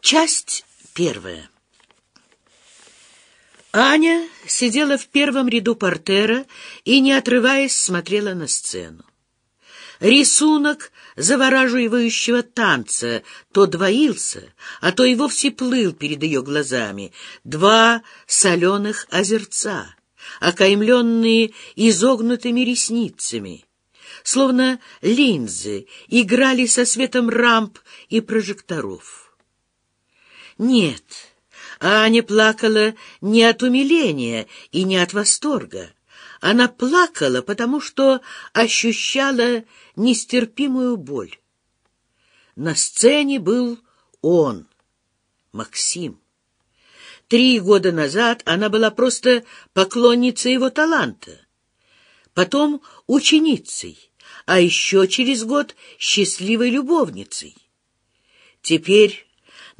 Часть первая. Аня сидела в первом ряду портера и, не отрываясь, смотрела на сцену. Рисунок завораживающего танца то двоился, а то и вовсе плыл перед ее глазами. Два соленых озерца, окаймленные изогнутыми ресницами, словно линзы, играли со светом рамп и прожекторов. Нет, Аня плакала не от умиления и не от восторга. Она плакала, потому что ощущала нестерпимую боль. На сцене был он, Максим. Три года назад она была просто поклонницей его таланта, потом ученицей, а еще через год счастливой любовницей. Теперь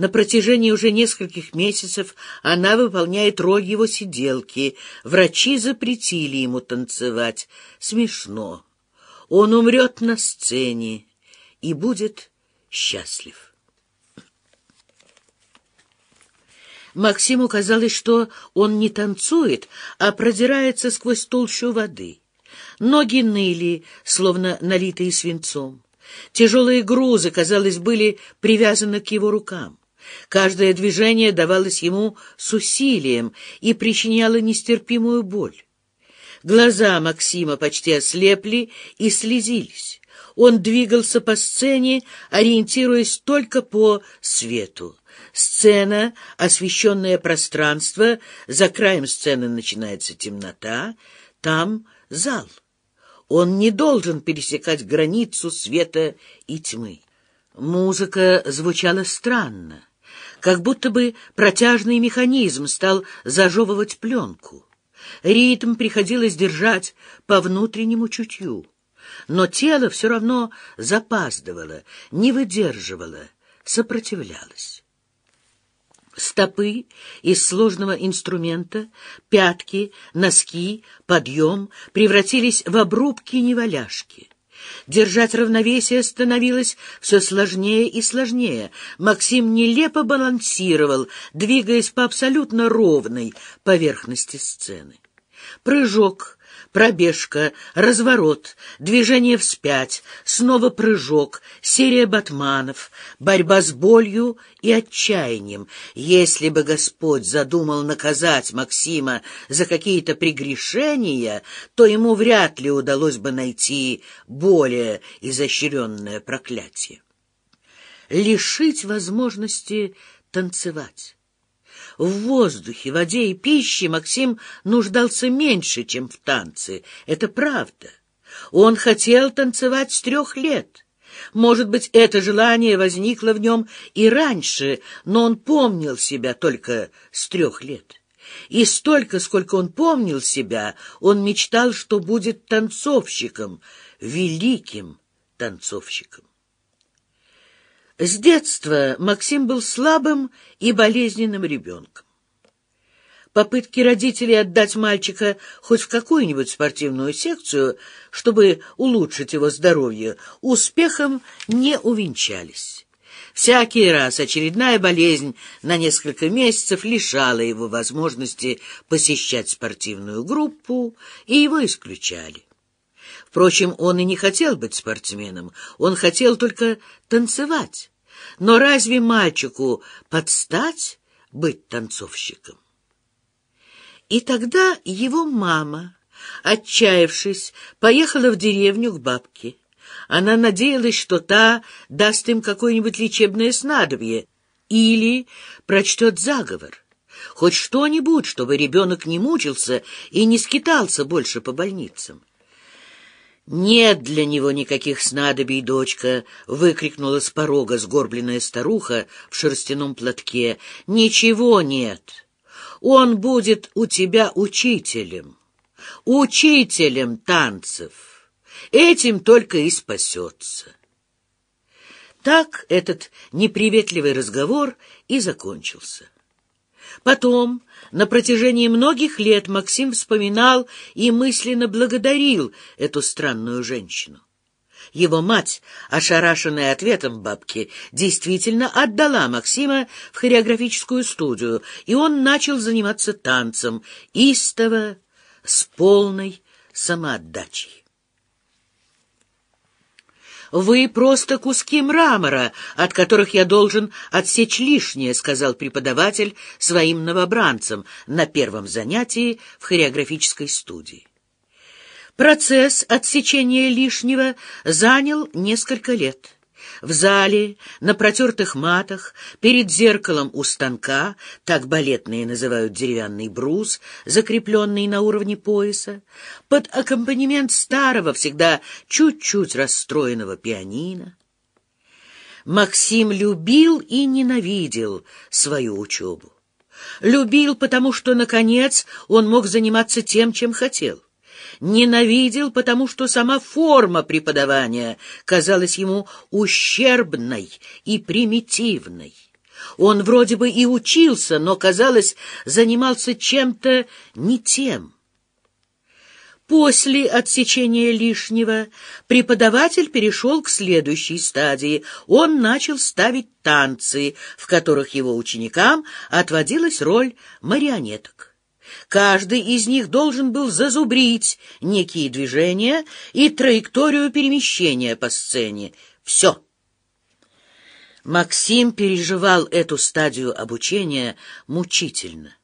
на протяжении уже нескольких месяцев она выполняет роль его сиделки. Врачи запретили ему танцевать. Смешно. Он умрет на сцене и будет счастлив. Максиму казалось, что он не танцует, а продирается сквозь толщу воды. Ноги ныли, словно налитые свинцом. Тяжелые грузы, казалось, были привязаны к его рукам. Каждое движение давалось ему с усилием и причиняло нестерпимую боль. Глаза Максима почти ослепли и слезились. Он двигался по сцене, ориентируясь только по свету. Сцена, освещенное пространство, за краем сцены начинается темнота, там зал. Он не должен пересекать границу света и тьмы. Музыка звучала странно как будто бы протяжный механизм стал зажевывать пленку. Ритм приходилось держать по внутреннему чутью, но тело все равно запаздывало, не выдерживало, сопротивлялось. Стопы из сложного инструмента, пятки, носки, подъем превратились в обрубки неваляшки. Держать равновесие становилось все сложнее и сложнее. Максим нелепо балансировал, двигаясь по абсолютно ровной поверхности сцены. Прыжок, Пробежка, разворот, движение вспять, снова прыжок, серия батманов, борьба с болью и отчаянием. Если бы Господь задумал наказать Максима за какие-то прегрешения, то ему вряд ли удалось бы найти более изощренное проклятие. Лишить возможности танцевать. В воздухе, воде и пище Максим нуждался меньше, чем в танце. Это правда. Он хотел танцевать с трех лет. Может быть, это желание возникло в нем и раньше, но он помнил себя только с трех лет. И столько, сколько он помнил себя, он мечтал, что будет танцовщиком, великим танцовщиком. С детства Максим был слабым и болезненным ребенком. Попытки родителей отдать мальчика хоть в какую-нибудь спортивную секцию, чтобы улучшить его здоровье, успехом не увенчались. Всякий раз очередная болезнь на несколько месяцев лишала его возможности посещать спортивную группу, и его исключали. Впрочем, он и не хотел быть спортсменом, он хотел только танцевать. Но разве мальчику подстать быть танцовщиком? И тогда его мама, отчаявшись, поехала в деревню к бабке. Она надеялась, что та даст им какое-нибудь лечебное снадобье или прочтет заговор. Хоть что-нибудь, чтобы ребенок не мучился и не скитался больше по больницам. «Нет для него никаких снадобий, дочка!» — выкрикнула с порога сгорбленная старуха в шерстяном платке. «Ничего нет! Он будет у тебя учителем, учителем танцев. Этим только и спасется». Так этот неприветливый разговор и закончился. Потом, на протяжении многих лет, Максим вспоминал и мысленно благодарил эту странную женщину. Его мать, ошарашенная ответом бабки, действительно отдала Максима в хореографическую студию, и он начал заниматься танцем, истово, с полной самоотдачей. «Вы просто куски мрамора, от которых я должен отсечь лишнее», — сказал преподаватель своим новобранцам на первом занятии в хореографической студии. Процесс отсечения лишнего занял несколько лет. В зале, на протертых матах, перед зеркалом у станка, так балетные называют деревянный брус, закрепленный на уровне пояса, под аккомпанемент старого, всегда чуть-чуть расстроенного пианино. Максим любил и ненавидел свою учебу. Любил, потому что, наконец, он мог заниматься тем, чем хотел ненавидел, потому что сама форма преподавания казалась ему ущербной и примитивной. Он вроде бы и учился, но, казалось, занимался чем-то не тем. После отсечения лишнего преподаватель перешел к следующей стадии. Он начал ставить танцы, в которых его ученикам отводилась роль марионеток. Каждый из них должен был зазубрить некие движения и траекторию перемещения по сцене. Все. Максим переживал эту стадию обучения мучительно.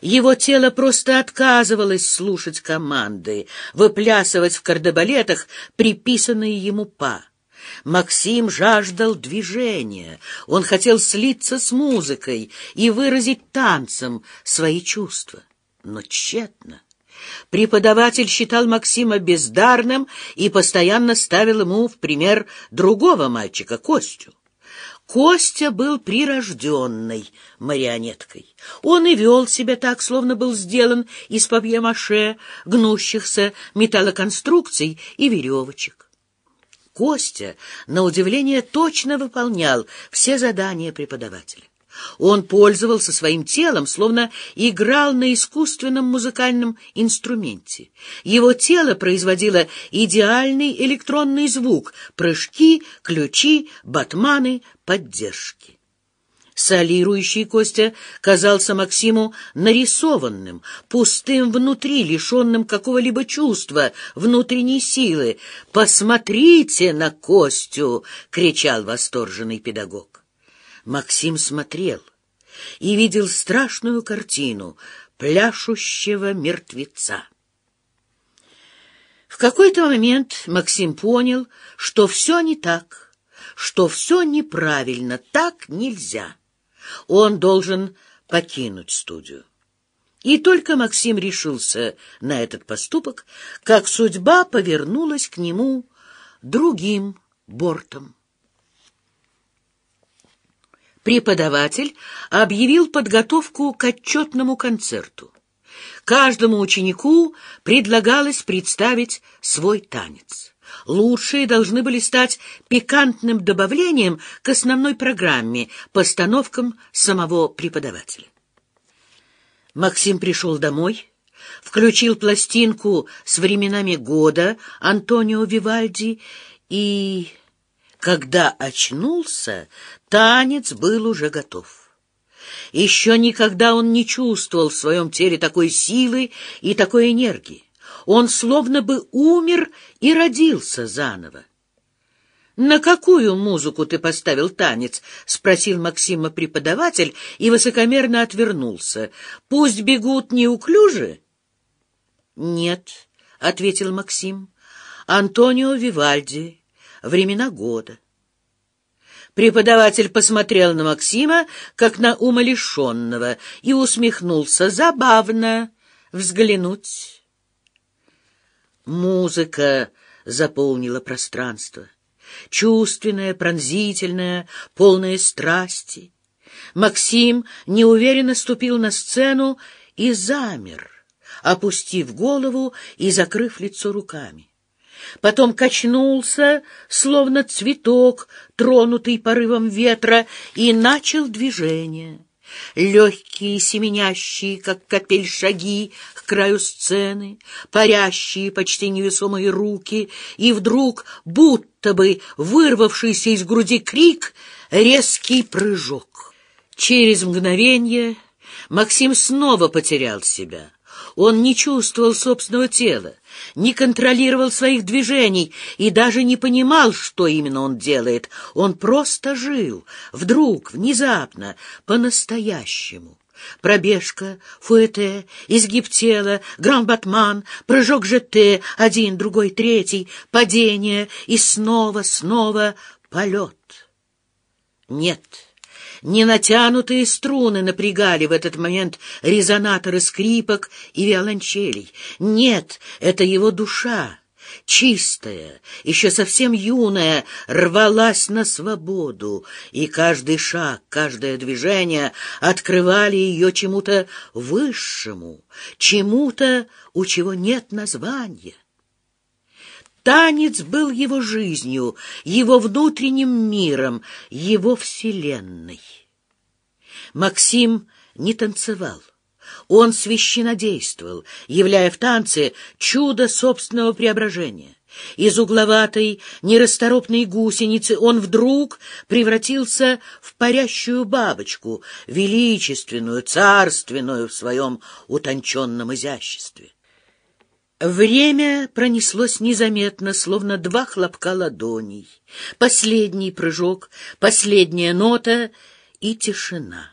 Его тело просто отказывалось слушать команды, выплясывать в кардебалетах приписанные ему па. Максим жаждал движения, он хотел слиться с музыкой и выразить танцем свои чувства но тщетно. Преподаватель считал Максима бездарным и постоянно ставил ему в пример другого мальчика, Костю. Костя был прирожденной марионеткой. Он и вел себя так, словно был сделан из папье-маше, гнущихся металлоконструкций и веревочек. Костя, на удивление, точно выполнял все задания преподавателя. Он пользовался своим телом, словно играл на искусственном музыкальном инструменте. Его тело производило идеальный электронный звук — прыжки, ключи, батманы, поддержки. Солирующий Костя казался Максиму нарисованным, пустым внутри, лишенным какого-либо чувства, внутренней силы. «Посмотрите на Костю!» — кричал восторженный педагог. Максим смотрел и видел страшную картину пляшущего мертвеца. В какой-то момент Максим понял, что все не так, что все неправильно, так нельзя. Он должен покинуть студию. И только Максим решился на этот поступок, как судьба повернулась к нему другим бортом преподаватель объявил подготовку к отчетному концерту. Каждому ученику предлагалось представить свой танец. Лучшие должны были стать пикантным добавлением к основной программе, постановкам самого преподавателя. Максим пришел домой, включил пластинку с временами года Антонио Вивальди и когда очнулся, танец был уже готов. Еще никогда он не чувствовал в своем теле такой силы и такой энергии. Он словно бы умер и родился заново. «На какую музыку ты поставил танец?» — спросил Максима преподаватель и высокомерно отвернулся. «Пусть бегут неуклюже?» «Нет», — ответил Максим. «Антонио Вивальди времена года. Преподаватель посмотрел на Максима, как на умалишенного, и усмехнулся. Забавно взглянуть. Музыка заполнила пространство. Чувственная, пронзительная, полная страсти. Максим неуверенно ступил на сцену и замер, опустив голову и закрыв лицо руками потом качнулся, словно цветок, тронутый порывом ветра, и начал движение. легкие, семенящие, как капель шаги к краю сцены, парящие, почти невесомые руки, и вдруг, будто бы вырвавшийся из груди крик, резкий прыжок. Через мгновение Максим снова потерял себя. Он не чувствовал собственного тела, не контролировал своих движений и даже не понимал, что именно он делает. Он просто жил, вдруг, внезапно, по-настоящему. Пробежка, фуэте, изгиб тела, гран-батман, прыжок ЖТ, один, другой, третий, падение и снова, снова полет. Нет. Не натянутые струны напрягали в этот момент резонаторы скрипок и виолончелей. Нет, это его душа, чистая, еще совсем юная, рвалась на свободу, и каждый шаг, каждое движение открывали ее чему-то высшему, чему-то, у чего нет названия. Танец был его жизнью, его внутренним миром, его вселенной. Максим не танцевал. Он священодействовал, являя в танце чудо собственного преображения. Из угловатой, нерасторопной гусеницы он вдруг превратился в парящую бабочку, величественную, царственную в своем утонченном изяществе. Время пронеслось незаметно, словно два хлопка ладоней. Последний прыжок, последняя нота и тишина.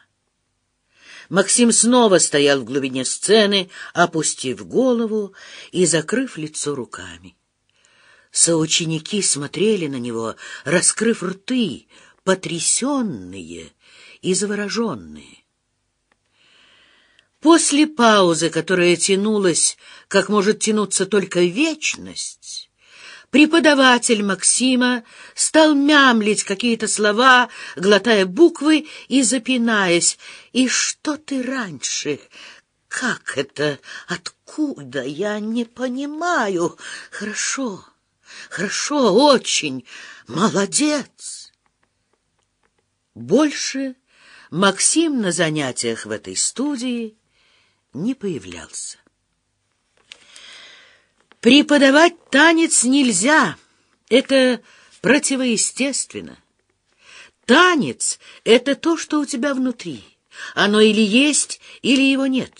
Максим снова стоял в глубине сцены, опустив голову и закрыв лицо руками. Соученики смотрели на него, раскрыв рты, потрясенные и завороженные. После паузы, которая тянулась, как может тянуться только вечность, преподаватель Максима стал мямлить какие-то слова, глотая буквы и запинаясь. «И что ты раньше? Как это? Откуда? Я не понимаю. Хорошо, хорошо, очень. Молодец!» Больше Максим на занятиях в этой студии не появлялся. Преподавать танец нельзя, это противоестественно. Танец — это то, что у тебя внутри. Оно или есть, или его нет.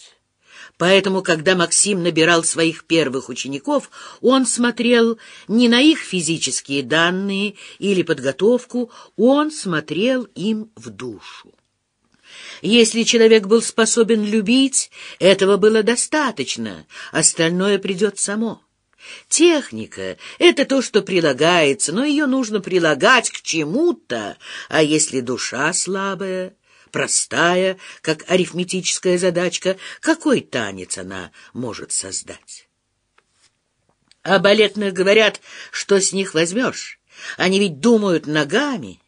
Поэтому, когда Максим набирал своих первых учеников, он смотрел не на их физические данные или подготовку, он смотрел им в душу. Если человек был способен любить, этого было достаточно, остальное придет само. Техника — это то, что прилагается, но ее нужно прилагать к чему-то, а если душа слабая, простая, как арифметическая задачка, какой танец она может создать? О балетных говорят, что с них возьмешь. Они ведь думают ногами.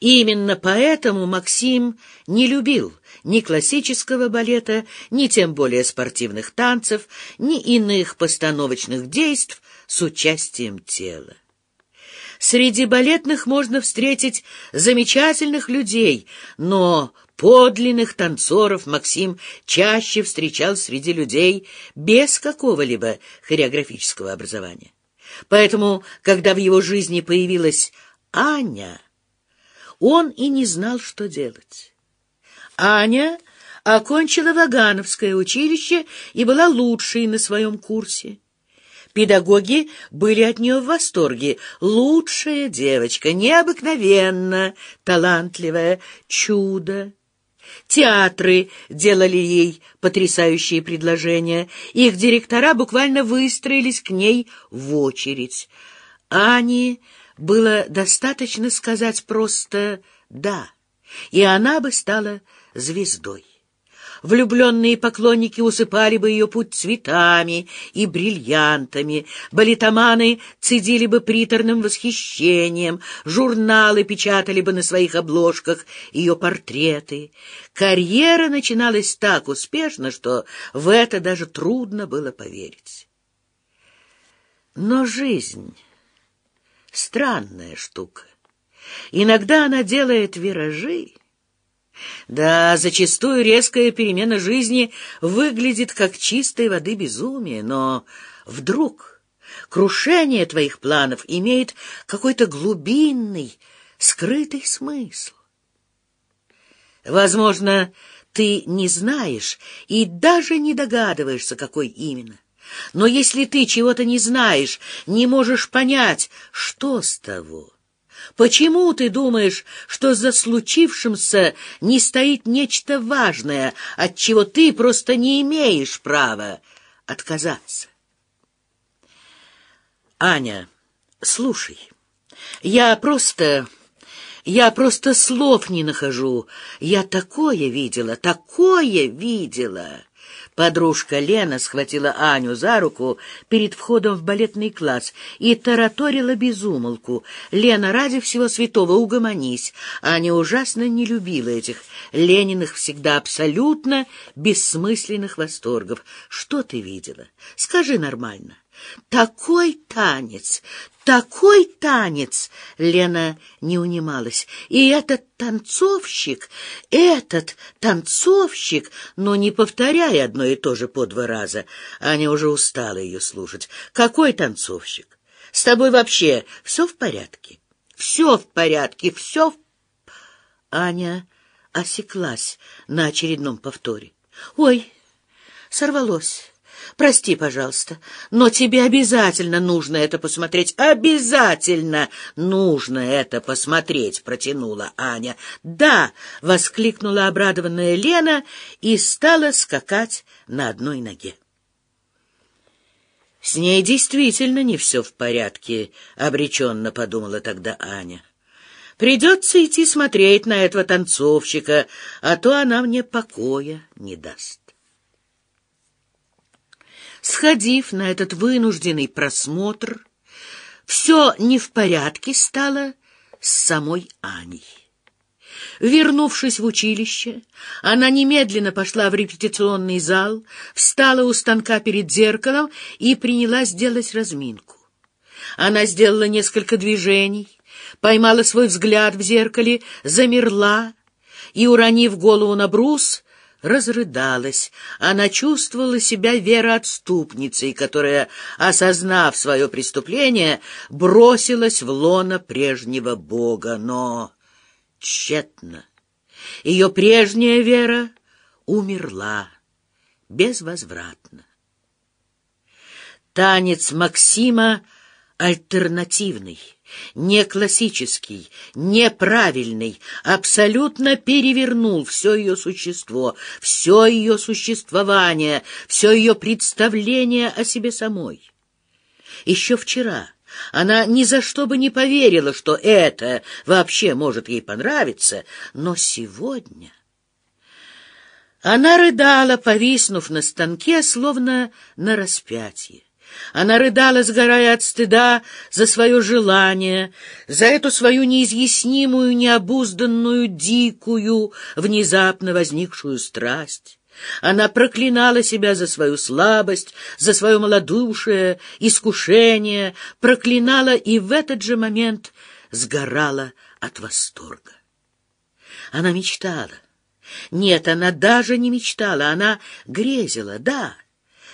И именно поэтому Максим не любил ни классического балета, ни тем более спортивных танцев, ни иных постановочных действий с участием тела. Среди балетных можно встретить замечательных людей, но подлинных танцоров Максим чаще встречал среди людей без какого-либо хореографического образования. Поэтому, когда в его жизни появилась Аня, он и не знал, что делать. Аня окончила Вагановское училище и была лучшей на своем курсе. Педагоги были от нее в восторге. Лучшая девочка, необыкновенно талантливая, чудо. Театры делали ей потрясающие предложения. Их директора буквально выстроились к ней в очередь. Ане было достаточно сказать просто «да», и она бы стала звездой. Влюбленные поклонники усыпали бы ее путь цветами и бриллиантами, балетоманы цедили бы приторным восхищением, журналы печатали бы на своих обложках ее портреты. Карьера начиналась так успешно, что в это даже трудно было поверить. Но жизнь Странная штука. Иногда она делает виражи, Да, зачастую резкая перемена жизни выглядит как чистой воды безумие, но вдруг крушение твоих планов имеет какой-то глубинный, скрытый смысл. Возможно, ты не знаешь и даже не догадываешься, какой именно. Но если ты чего-то не знаешь, не можешь понять, что с того? Почему ты думаешь, что за случившимся не стоит нечто важное, от чего ты просто не имеешь права отказаться? Аня, слушай, я просто... Я просто слов не нахожу. Я такое видела, такое видела. Подружка Лена схватила Аню за руку перед входом в балетный класс и тараторила безумолку. «Лена, ради всего святого, угомонись!» Аня ужасно не любила этих Лениных всегда абсолютно бессмысленных восторгов. «Что ты видела? Скажи нормально». Такой танец, такой танец! Лена не унималась. И этот танцовщик, этот танцовщик, но не повторяй одно и то же по два раза. Аня уже устала ее слушать. Какой танцовщик? С тобой вообще все в порядке? Все в порядке, все в... Аня осеклась на очередном повторе. Ой, сорвалось. Прости, пожалуйста, но тебе обязательно нужно это посмотреть. Обязательно нужно это посмотреть, протянула Аня. Да, воскликнула обрадованная Лена и стала скакать на одной ноге. С ней действительно не все в порядке, обреченно подумала тогда Аня. Придется идти смотреть на этого танцовщика, а то она мне покоя не даст. Сходив на этот вынужденный просмотр, все не в порядке стало с самой Аней. Вернувшись в училище, она немедленно пошла в репетиционный зал, встала у станка перед зеркалом и принялась делать разминку. Она сделала несколько движений, поймала свой взгляд в зеркале, замерла и, уронив голову на брус, разрыдалась. Она чувствовала себя вероотступницей, которая, осознав свое преступление, бросилась в лоно прежнего Бога, но тщетно. Ее прежняя вера умерла безвозвратно. Танец Максима альтернативный не классический, неправильный, абсолютно перевернул все ее существо, все ее существование, все ее представление о себе самой. Еще вчера она ни за что бы не поверила, что это вообще может ей понравиться, но сегодня... Она рыдала, повиснув на станке, словно на распятие. Она рыдала, сгорая от стыда за свое желание, за эту свою неизъяснимую, необузданную, дикую, внезапно возникшую страсть. Она проклинала себя за свою слабость, за свое малодушие, искушение, проклинала и в этот же момент сгорала от восторга. Она мечтала. Нет, она даже не мечтала, она грезила, да,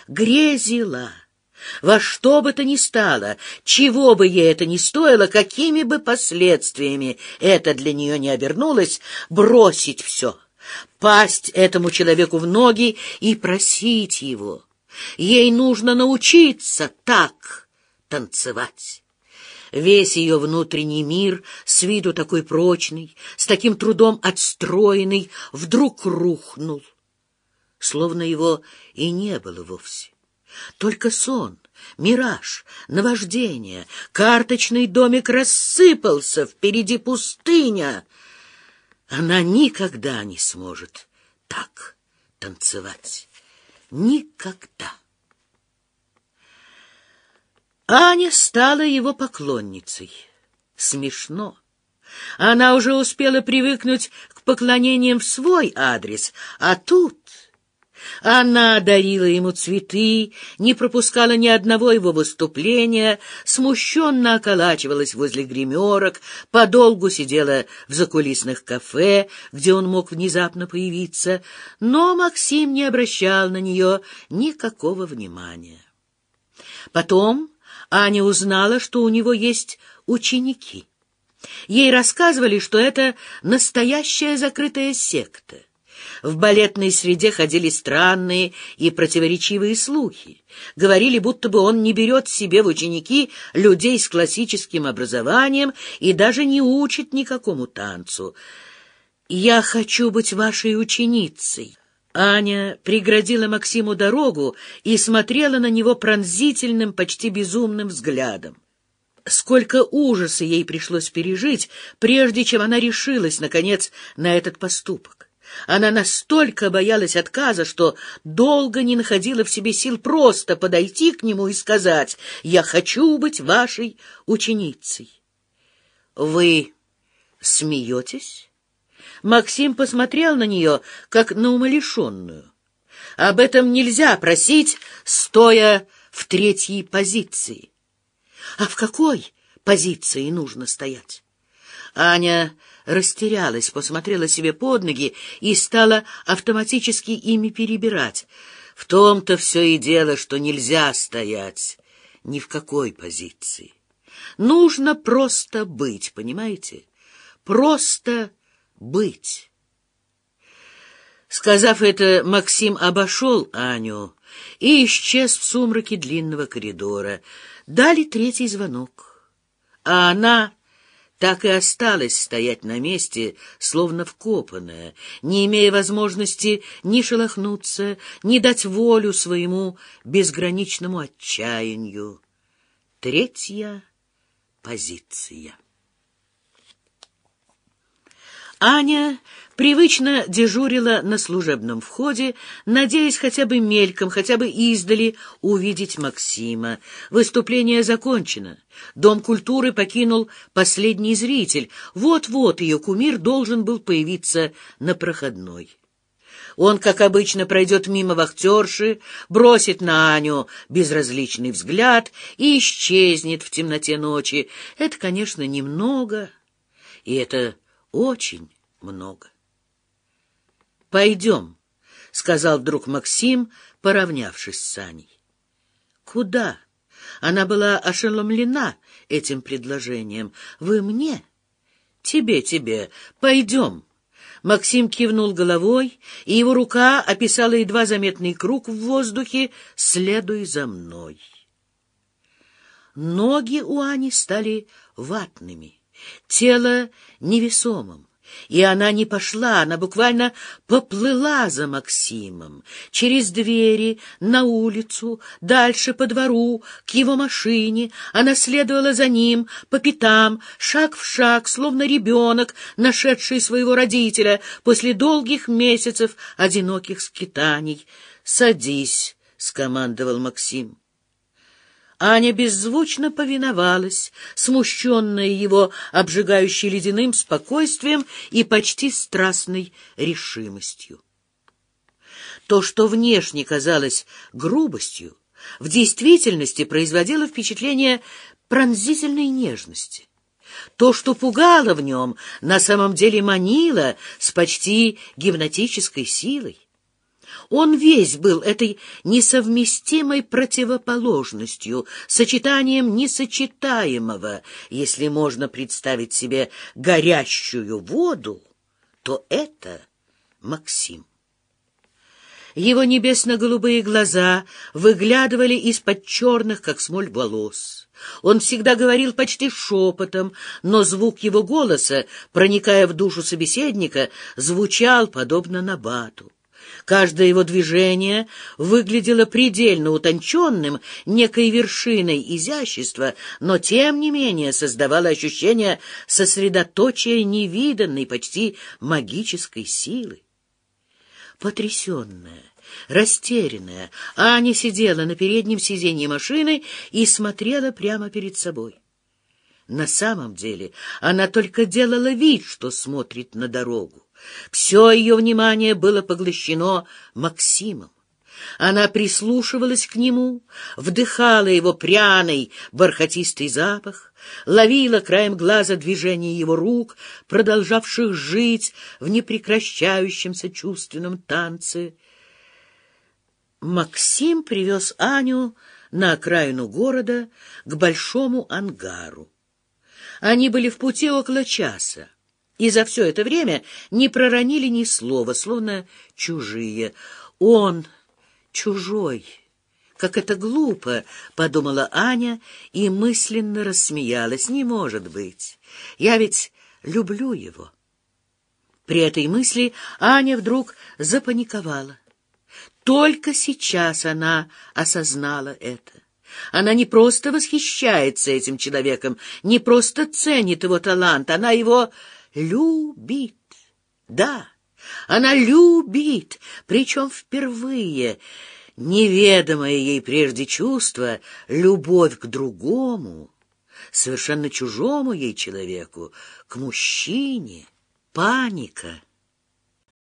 грезила. Во что бы то ни стало, чего бы ей это ни стоило, какими бы последствиями это для нее не обернулось, бросить все, пасть этому человеку в ноги и просить его. Ей нужно научиться так танцевать. Весь ее внутренний мир, с виду такой прочный, с таким трудом отстроенный, вдруг рухнул, словно его и не было вовсе. Только сон, мираж, наваждение, карточный домик рассыпался, впереди пустыня. Она никогда не сможет так танцевать. Никогда. Аня стала его поклонницей. Смешно. Она уже успела привыкнуть к поклонениям в свой адрес, а тут Она дарила ему цветы, не пропускала ни одного его выступления, смущенно околачивалась возле гримерок, подолгу сидела в закулисных кафе, где он мог внезапно появиться, но Максим не обращал на нее никакого внимания. Потом Аня узнала, что у него есть ученики. Ей рассказывали, что это настоящая закрытая секта. В балетной среде ходили странные и противоречивые слухи. Говорили, будто бы он не берет себе в ученики людей с классическим образованием и даже не учит никакому танцу. «Я хочу быть вашей ученицей». Аня преградила Максиму дорогу и смотрела на него пронзительным, почти безумным взглядом. Сколько ужаса ей пришлось пережить, прежде чем она решилась, наконец, на этот поступок. Она настолько боялась отказа, что долго не находила в себе сил просто подойти к нему и сказать «Я хочу быть вашей ученицей». «Вы смеетесь?» Максим посмотрел на нее, как на умалишенную. «Об этом нельзя просить, стоя в третьей позиции». «А в какой позиции нужно стоять?» Аня растерялась, посмотрела себе под ноги и стала автоматически ими перебирать. В том-то все и дело, что нельзя стоять ни в какой позиции. Нужно просто быть, понимаете? Просто быть. Сказав это, Максим обошел Аню и исчез в сумраке длинного коридора. Дали третий звонок, а она так и осталась стоять на месте, словно вкопанная, не имея возможности ни шелохнуться, ни дать волю своему безграничному отчаянию. Третья позиция. Аня привычно дежурила на служебном входе, надеясь хотя бы мельком, хотя бы издали увидеть Максима. Выступление закончено. Дом культуры покинул последний зритель. Вот-вот ее кумир должен был появиться на проходной. Он, как обычно, пройдет мимо вахтерши, бросит на Аню безразличный взгляд и исчезнет в темноте ночи. Это, конечно, немного, и это очень много. «Пойдем», — сказал вдруг Максим, поравнявшись с Саней. «Куда?» Она была ошеломлена этим предложением. «Вы мне?» «Тебе, тебе. Пойдем». Максим кивнул головой, и его рука описала едва заметный круг в воздухе «Следуй за мной». Ноги у Ани стали ватными, тело невесомым. И она не пошла, она буквально поплыла за Максимом, через двери, на улицу, дальше по двору, к его машине. Она следовала за ним, по пятам, шаг в шаг, словно ребенок, нашедший своего родителя после долгих месяцев одиноких скитаний. «Садись», — скомандовал Максим. Аня беззвучно повиновалась, смущенная его обжигающей ледяным спокойствием и почти страстной решимостью. То, что внешне казалось грубостью, в действительности производило впечатление пронзительной нежности. То, что пугало в нем, на самом деле манило с почти гипнотической силой. Он весь был этой несовместимой противоположностью, сочетанием несочетаемого. Если можно представить себе горящую воду, то это Максим. Его небесно-голубые глаза выглядывали из-под черных, как смоль, волос. Он всегда говорил почти шепотом, но звук его голоса, проникая в душу собеседника, звучал подобно набату. Каждое его движение выглядело предельно утонченным, некой вершиной изящества, но тем не менее создавало ощущение сосредоточия невиданной, почти магической силы. Потрясенная, растерянная, Аня сидела на переднем сиденье машины и смотрела прямо перед собой. На самом деле она только делала вид, что смотрит на дорогу. Все ее внимание было поглощено Максимом. Она прислушивалась к нему, вдыхала его пряный, бархатистый запах, ловила краем глаза движение его рук, продолжавших жить в непрекращающемся чувственном танце. Максим привез Аню на окраину города к большому ангару. Они были в пути около часа, и за все это время не проронили ни слова, словно чужие. Он чужой. Как это глупо, — подумала Аня и мысленно рассмеялась. Не может быть. Я ведь люблю его. При этой мысли Аня вдруг запаниковала. Только сейчас она осознала это. Она не просто восхищается этим человеком, не просто ценит его талант, она его любит. Да, она любит, причем впервые. Неведомое ей прежде чувство, любовь к другому, совершенно чужому ей человеку, к мужчине, паника —